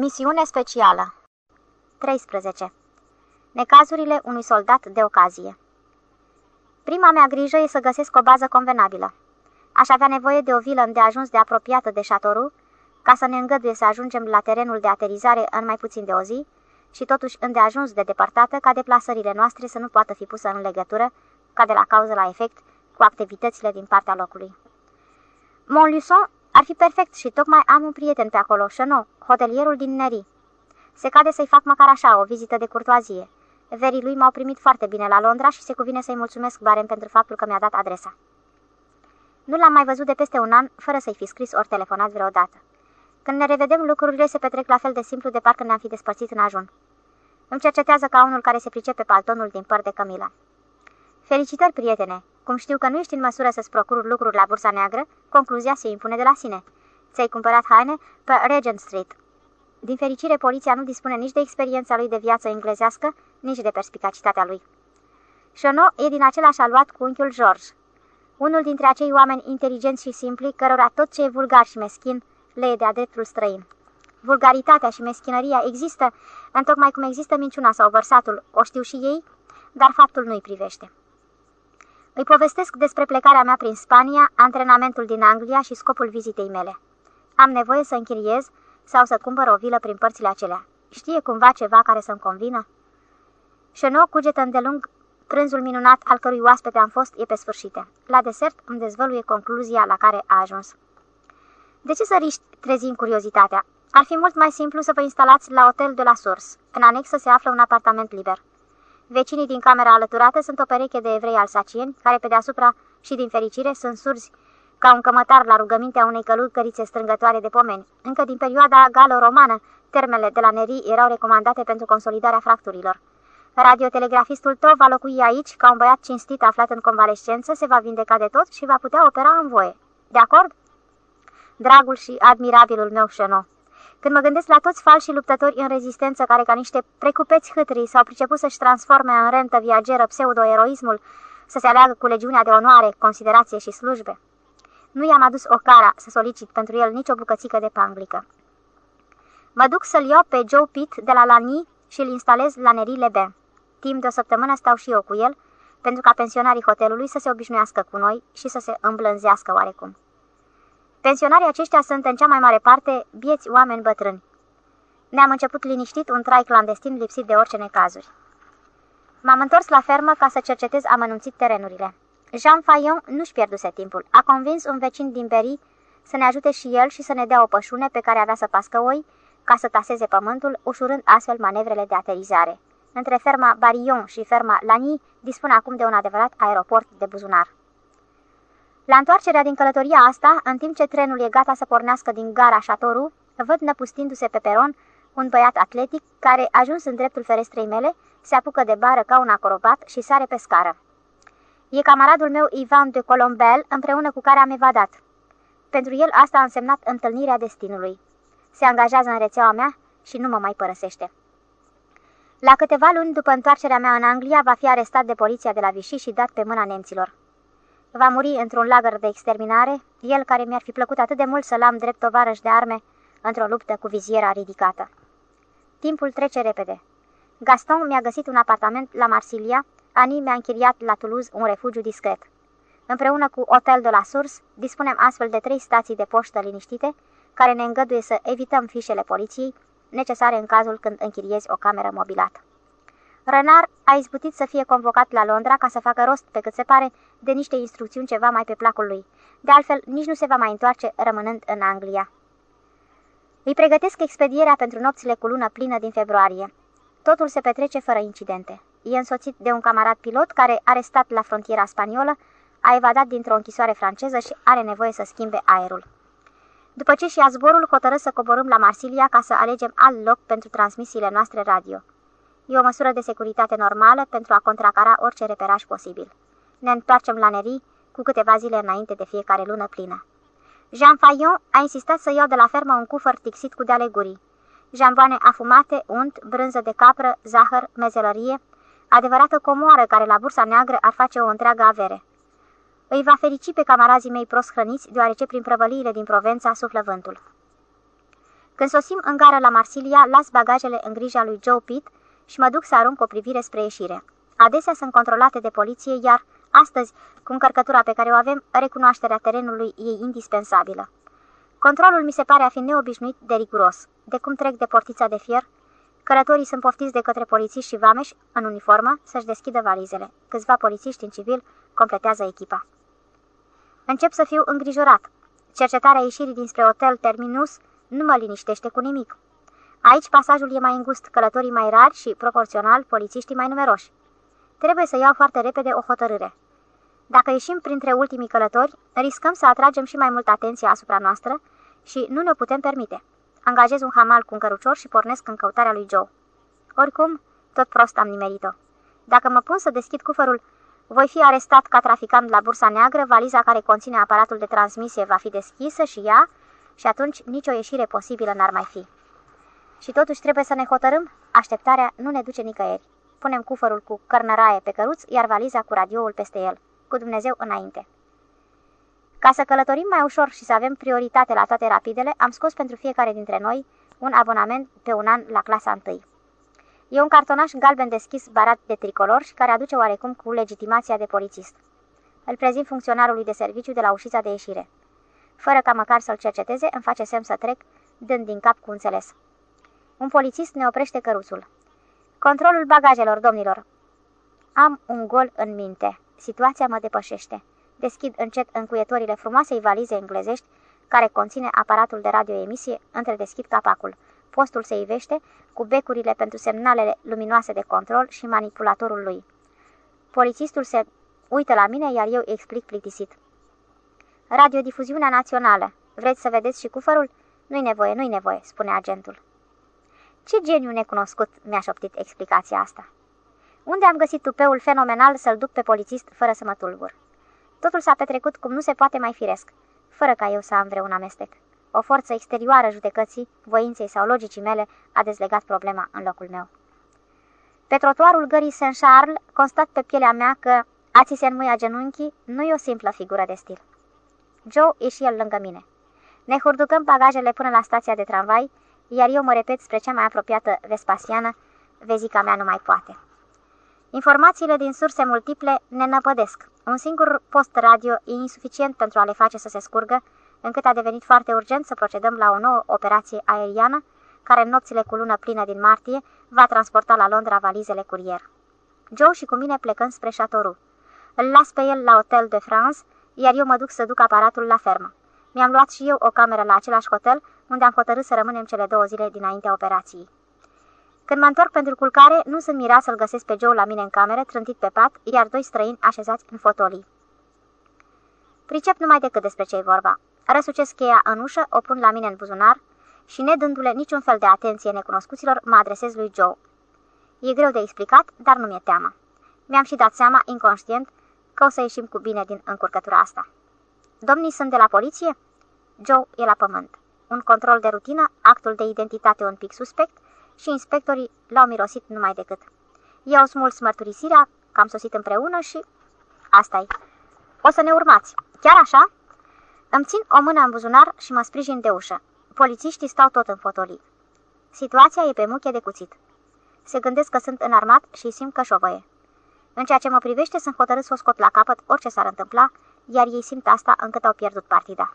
Misiune specială 13. Necazurile unui soldat de ocazie Prima mea grijă e să găsesc o bază convenabilă. Aș avea nevoie de o vilă îndeajuns de apropiată de șatoru, ca să ne îngăduie să ajungem la terenul de aterizare în mai puțin de o zi, și totuși îndeajuns de depărtată ca deplasările noastre să nu poată fi pusă în legătură, ca de la cauză la efect, cu activitățile din partea locului. Montluçon ar fi perfect și tocmai am un prieten pe acolo, Chenot, hotelierul din Neri. Se cade să-i fac măcar așa, o vizită de curtoazie. Verii lui m-au primit foarte bine la Londra și se cuvine să-i mulțumesc barem pentru faptul că mi-a dat adresa. Nu l-am mai văzut de peste un an, fără să-i fi scris ori telefonat vreodată. Când ne revedem, lucrurile se petrec la fel de simplu de parcă ne-am fi despărțit în ajun. Îmi cercetează ca unul care se pricepe paltonul din păr de Camila. Felicitări, prietene! Cum știu că nu ești în măsură să-ți procuri lucruri la Bursa Neagră, concluzia se impune de la sine. Ți-ai cumpărat haine pe Regent Street. Din fericire, poliția nu dispune nici de experiența lui de viață englezească, nici de perspicacitatea lui. Șono e din același aluat cu unchiul George, unul dintre acei oameni inteligenți și simpli, cărora tot ce e vulgar și meschin le e de-a dreptul străin. Vulgaritatea și meschinăria există, întocmai cum există minciuna sau vărsatul, o știu și ei, dar faptul nu-i privește. Îi povestesc despre plecarea mea prin Spania, antrenamentul din Anglia și scopul vizitei mele. Am nevoie să închiriez sau să cumpăr o vilă prin părțile acelea. Știe cumva ceva care să-mi convină? Șeno cugetă îndelung prânzul minunat al cărui oaspete am fost e pe sfârșite. La desert îmi dezvăluie concluzia la care a ajuns. De ce să riști trezind curiozitatea? Ar fi mult mai simplu să vă instalați la hotel de la Surs. În anexă se află un apartament liber. Vecinii din camera alăturată sunt o pereche de evrei alsacieni, care pe deasupra și din fericire sunt surzi ca un cămătar la rugămintea unei călugărițe strângătoare de pomeni. Încă din perioada galo-romană, termele de la Neri erau recomandate pentru consolidarea fracturilor. Radiotelegrafistul tău va locui aici ca un băiat cinstit aflat în convalescență, se va vindeca de tot și va putea opera în voie. De acord? Dragul și admirabilul meu Șenot. Când mă gândesc la toți falși luptători în rezistență care ca niște precupeți hâtrii s-au priceput să-și transforme în rentă viageră pseudo-eroismul, să se aleagă cu legiunea de onoare, considerație și slujbe. Nu i-am adus o cara să solicit pentru el nicio bucățică de panglică. Mă duc să-l iau pe Joe Pitt de la Lani și îl instalez la Neri Lebe. Timp de o săptămână stau și eu cu el, pentru ca pensionarii hotelului să se obișnuiască cu noi și să se îmblânzească oarecum. Pensionarii aceștia sunt în cea mai mare parte bieți oameni bătrâni. Ne-am început liniștit un trai clandestin lipsit de orice necazuri. M-am întors la fermă ca să cercetez amănunțit terenurile. Jean Fayon nu-și pierduse timpul. A convins un vecin din Berry să ne ajute și el și să ne dea o pășune pe care avea să pască oi, ca să taseze pământul, ușurând astfel manevrele de aterizare. Între ferma Barion și ferma Lani dispune acum de un adevărat aeroport de buzunar. La întoarcerea din călătoria asta, în timp ce trenul e gata să pornească din gara Chateauroux, văd năpustindu-se pe peron un băiat atletic care, ajuns în dreptul ferestrei mele, se apucă de bară ca un acrobat și sare pe scară. E camaradul meu Ivan de Colombel, împreună cu care am evadat. Pentru el asta a însemnat întâlnirea destinului. Se angajează în rețeaua mea și nu mă mai părăsește. La câteva luni după întoarcerea mea în Anglia, va fi arestat de poliția de la Vichy și dat pe mâna nemților. Va muri într-un lagăr de exterminare, el care mi-ar fi plăcut atât de mult să-l am drept tovarăș de arme într-o luptă cu viziera ridicată. Timpul trece repede. Gaston mi-a găsit un apartament la Marsilia, Ani mi-a închiriat la Toulouse un refugiu discret. Împreună cu Hotel de la Source, dispunem astfel de trei stații de poștă liniștite, care ne îngăduie să evităm fișele poliției, necesare în cazul când închiriezi o cameră mobilată. Renard a izbutit să fie convocat la Londra ca să facă rost, pe cât se pare, de niște instrucțiuni ceva mai pe placul lui. De altfel, nici nu se va mai întoarce rămânând în Anglia. Îi pregătesc expedierea pentru nopțile cu lună plină din februarie. Totul se petrece fără incidente. E însoțit de un camarad pilot care, arestat la frontiera spaniolă, a evadat dintr-o închisoare franceză și are nevoie să schimbe aerul. După ce și-a zborul, hotărâ să coborâm la Marsilia ca să alegem alt loc pentru transmisiile noastre radio. E o măsură de securitate normală pentru a contracara orice reperaj posibil. Ne întoarcem la Neri cu câteva zile înainte de fiecare lună plină. Jean Fayon a insistat să iau de la fermă un cufăr tixit cu deale gurii. Jamboane afumate, unt, brânză de capră, zahăr, mezelărie, adevărată comoară care la bursa neagră ar face o întreagă avere. Îi va ferici pe camarazii mei prost hrăniți, deoarece prin prăvăliile din Provența suflă vântul. Când sosim în gară la Marsilia, las bagajele în grija lui Joe Pitt și mă duc să arunc o privire spre ieșire. Adesea sunt controlate de poliție, iar astăzi, cu încărcătura pe care o avem, recunoașterea terenului e indispensabilă. Controlul mi se pare a fi neobișnuit de riguros. De cum trec de portița de fier, călătorii sunt poftiți de către polițiști și vameși în uniformă să-și deschidă valizele. Câțiva polițiști în civil completează echipa. Încep să fiu îngrijorat. Cercetarea ieșirii dinspre hotel Terminus nu mă liniștește cu nimic. Aici pasajul e mai îngust, călătorii mai rari și, proporțional, polițiștii mai numeroși. Trebuie să iau foarte repede o hotărâre. Dacă ieșim printre ultimii călători, riscăm să atragem și mai multă atenție asupra noastră și nu ne-o putem permite. Angajez un hamal cu un cărucior și pornesc în căutarea lui Joe. Oricum, tot prost am nimerit-o. Dacă mă pun să deschid cufărul, voi fi arestat ca traficant la bursa neagră, valiza care conține aparatul de transmisie va fi deschisă și ea, și atunci nicio ieșire posibilă n-ar mai fi. Și totuși trebuie să ne hotărâm, așteptarea nu ne duce nicăieri. Punem cufărul cu cărnăraie pe căruț, iar valiza cu radioul peste el, cu Dumnezeu înainte. Ca să călătorim mai ușor și să avem prioritate la toate rapidele, am scos pentru fiecare dintre noi un abonament pe un an la clasa 1. E un cartonaș galben deschis barat de tricolor și care aduce oarecum cu legitimația de polițist. Îl prezint funcționarului de serviciu de la ușița de ieșire. Fără ca măcar să-l cerceteze, îmi face semn să trec, dând din cap cu înțeles. Un polițist ne oprește căruțul. Controlul bagajelor, domnilor. Am un gol în minte. Situația mă depășește. Deschid încet încuietorile frumoasei valize englezești, care conține aparatul de radioemisie, deschid capacul. Postul se ivește, cu becurile pentru semnalele luminoase de control și manipulatorul lui. Polițistul se uită la mine, iar eu explic plictisit. Radiodifuziunea națională. Vreți să vedeți și cufărul? Nu-i nevoie, nu-i nevoie, spune agentul. Ce geniu necunoscut mi-a șoptit explicația asta. Unde am găsit tupeul fenomenal să-l duc pe polițist fără să mă tulbur? Totul s-a petrecut cum nu se poate mai firesc, fără ca eu să am vreun amestec. O forță exterioară judecății, voinței sau logicii mele a dezlegat problema în locul meu. Pe trotuarul gării Saint-Charles constat pe pielea mea că a ți se înmuia genunchii nu e o simplă figură de stil. Joe e și el lângă mine. Ne hurducăm bagajele până la stația de tramvai, iar eu mă repet spre cea mai apropiată Vespasiană, vezica mea nu mai poate. Informațiile din surse multiple ne năpădesc. Un singur post radio e insuficient pentru a le face să se scurgă, încât a devenit foarte urgent să procedăm la o nouă operație aeriană, care în nopțile cu lună plină din martie va transporta la Londra valizele curier. Joe și cu mine plecăm spre Chateauroux. Îl las pe el la Hotel de France, iar eu mă duc să duc aparatul la fermă. Mi-am luat și eu o cameră la același hotel, unde am hotărât să rămânem cele două zile dinaintea operației. Când mă întorc pentru culcare, nu sunt mirat să-l găsesc pe Joe la mine în cameră, trântit pe pat, iar doi străini așezați în fotolii. Pricep numai decât despre ce-i vorba. Răsucesc cheia în ușă, o pun la mine în buzunar și, nedându-le niciun fel de atenție necunoscuților, mă adresez lui Joe. E greu de explicat, dar nu mi-e teamă. Mi-am și dat seama, inconștient, că o să ieșim cu bine din încurcătura asta. Domnii sunt de la poliție? Joe e la pământ. Un control de rutină, actul de identitate un pic suspect și inspectorii l-au mirosit numai decât. I-au smuls mărturisirea că am sosit împreună și... asta -i. O să ne urmați. Chiar așa? Îmi țin o mână în buzunar și mă sprijin de ușă. Polițiștii stau tot în fotolii. Situația e pe muche de cuțit. Se gândesc că sunt înarmat și simt că șovăie. În ceea ce mă privește, sunt hotărât să o scot la capăt orice s-ar întâmpla, iar ei simt asta încât au pierdut partida.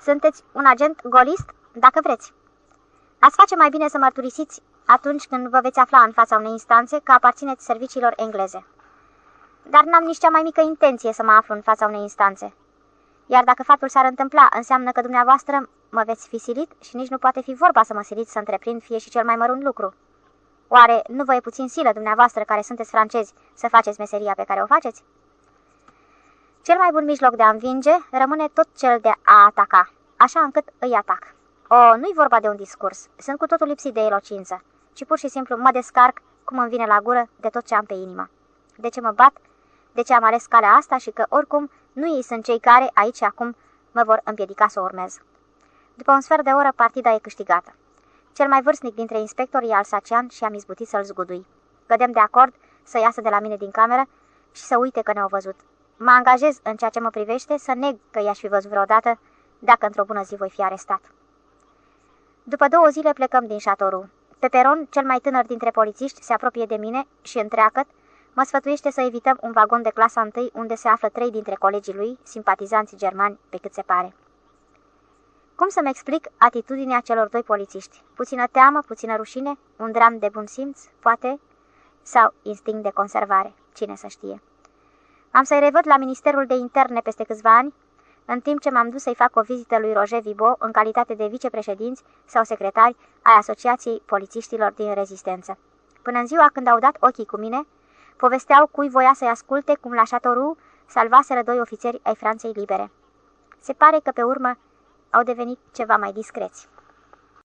Sunteți un agent golist, dacă vreți. Ați face mai bine să mărturisiți atunci când vă veți afla în fața unei instanțe că aparțineți serviciilor engleze. Dar n-am nici cea mai mică intenție să mă aflu în fața unei instanțe. Iar dacă faptul s-ar întâmpla, înseamnă că dumneavoastră mă veți fi silit și nici nu poate fi vorba să mă siliți să întreprind fie și cel mai mărunt lucru. Oare nu vă e puțin silă dumneavoastră care sunteți francezi să faceți meseria pe care o faceți? Cel mai bun mijloc de a învinge rămâne tot cel de a ataca, așa încât îi atac. O, nu-i vorba de un discurs, sunt cu totul lipsit de elocință, ci pur și simplu mă descarc cum îmi vine la gură de tot ce am pe inimă. De ce mă bat, de ce am ales calea asta și că, oricum, nu ei sunt cei care, aici acum, mă vor împiedica să o urmez. După un sfert de oră, partida e câștigată. Cel mai vârstnic dintre inspectori e alsacian și am izbutit să-l zgudui. Gădem de acord să iasă de la mine din cameră și să uite că ne-au văzut. Mă angajez în ceea ce mă privește să neg că i-aș fi văzut vreodată dacă într-o bună zi voi fi arestat. După două zile plecăm din Chateauroux. Pe peron, cel mai tânăr dintre polițiști se apropie de mine și întreagăt, mă sfătuiește să evităm un vagon de clasa 1 unde se află trei dintre colegii lui, simpatizanți germani, pe cât se pare. Cum să-mi explic atitudinea celor doi polițiști? Puțină teamă, puțină rușine, un dram de bun simț, poate, sau instinct de conservare, cine să știe. Am să-i revăd la Ministerul de Interne peste câțiva ani, în timp ce m-am dus să-i fac o vizită lui Roger Vibo în calitate de vicepreședinți sau secretari ai Asociației Polițiștilor din Rezistență. Până în ziua când au dat ochii cu mine, povesteau cui voia să-i asculte cum la Chateauroux salvaseră doi ofițeri ai Franței libere. Se pare că pe urmă au devenit ceva mai discreți.